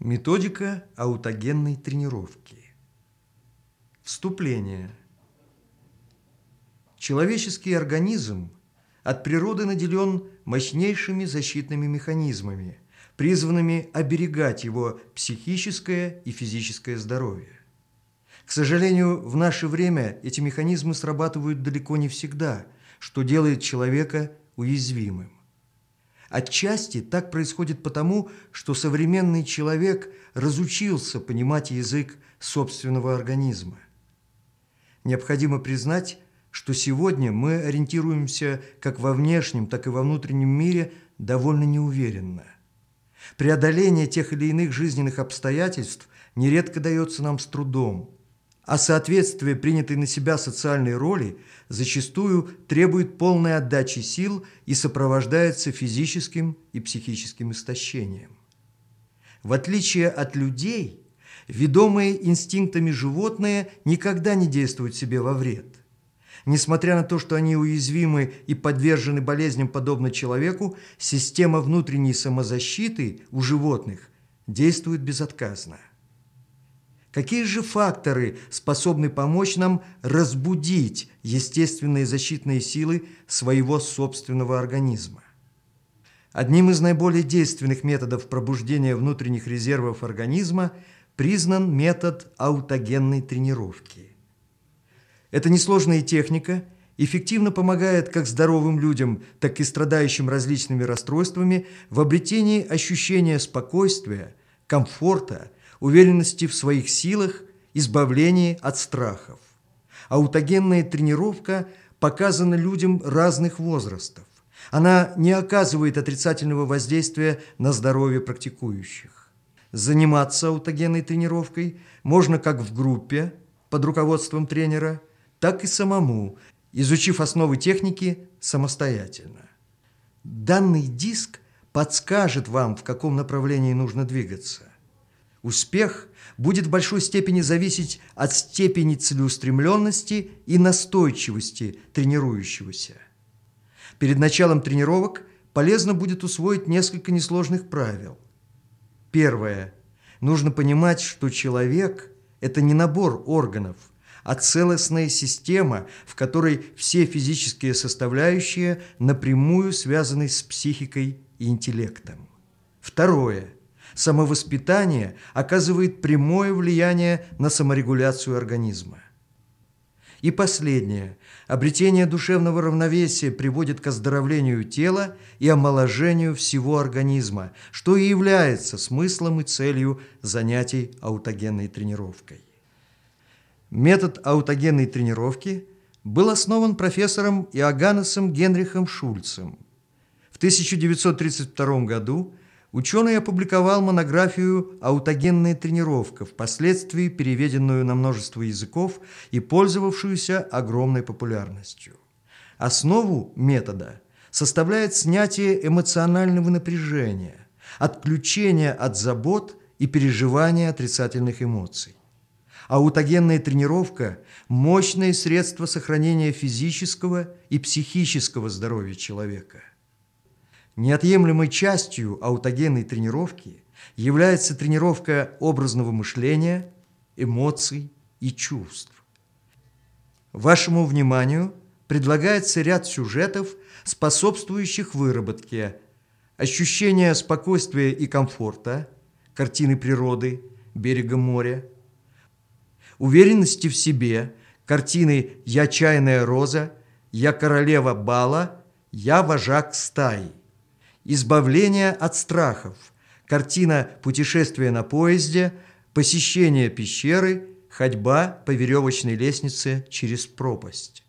Методика аутогенной тренировки. Вступление. Человеческий организм от природы наделен мощнейшими защитными механизмами, призванными оберегать его психическое и физическое здоровье. К сожалению, в наше время эти механизмы срабатывают далеко не всегда, что делает человека уязвимым. Отчасти так происходит потому, что современный человек разучился понимать язык собственного организма. Необходимо признать, что сегодня мы ориентируемся как во внешнем, так и во внутреннем мире довольно неуверенно. Преодоление тех или иных жизненных обстоятельств нередко дается нам с трудом – а соответствие принятой на себя социальной роли зачастую требует полной отдачи сил и сопровождается физическим и психическим истощением. В отличие от людей, ведомые инстинктами животные никогда не действуют себе во вред. Несмотря на то, что они уязвимы и подвержены болезням подобно человеку, система внутренней самозащиты у животных действует безотказно. Какие же факторы способны помочь нам разбудить естественные защитные силы своего собственного организма? Одним из наиболее действенных методов пробуждения внутренних резервов организма признан метод аутогенной тренировки. Это несложная техника эффективно помогает как здоровым людям, так и страдающим различными расстройствами в обретении ощущения спокойствия, комфорта уверенности в своих силах, избавлении от страхов. Аутогенная тренировка показана людям разных возрастов. Она не оказывает отрицательного воздействия на здоровье практикующих. Заниматься аутогенной тренировкой можно как в группе под руководством тренера, так и самому, изучив основы техники самостоятельно. Данный диск подскажет вам, в каком направлении нужно двигаться. Успех будет в большой степени зависеть от степени целеустремленности и настойчивости тренирующегося. Перед началом тренировок полезно будет усвоить несколько несложных правил. Первое. Нужно понимать, что человек – это не набор органов, а целостная система, в которой все физические составляющие напрямую связаны с психикой и интеллектом. Второе – самовоспитание оказывает прямое влияние на саморегуляцию организма. И последнее. Обретение душевного равновесия приводит к оздоровлению тела и омоложению всего организма, что и является смыслом и целью занятий аутогенной тренировкой. Метод аутогенной тренировки был основан профессором Иоганнесом Генрихом Шульцем. В 1932 году Ученый опубликовал монографию «Аутогенная тренировка», впоследствии переведенную на множество языков и пользовавшуюся огромной популярностью. Основу метода составляет снятие эмоционального напряжения, отключение от забот и переживания отрицательных эмоций. Аутогенная тренировка – мощное средство сохранения физического и психического здоровья человека. Неотъемлемой частью аутогенной тренировки является тренировка образного мышления, эмоций и чувств. Вашему вниманию предлагается ряд сюжетов, способствующих выработке ощущения спокойствия и комфорта, картины природы, берега моря, уверенности в себе, картины «Я чайная роза», «Я королева бала», «Я вожак стаи» избавление от страхов, картина «Путешествие на поезде», посещение пещеры, ходьба по веревочной лестнице через пропасть.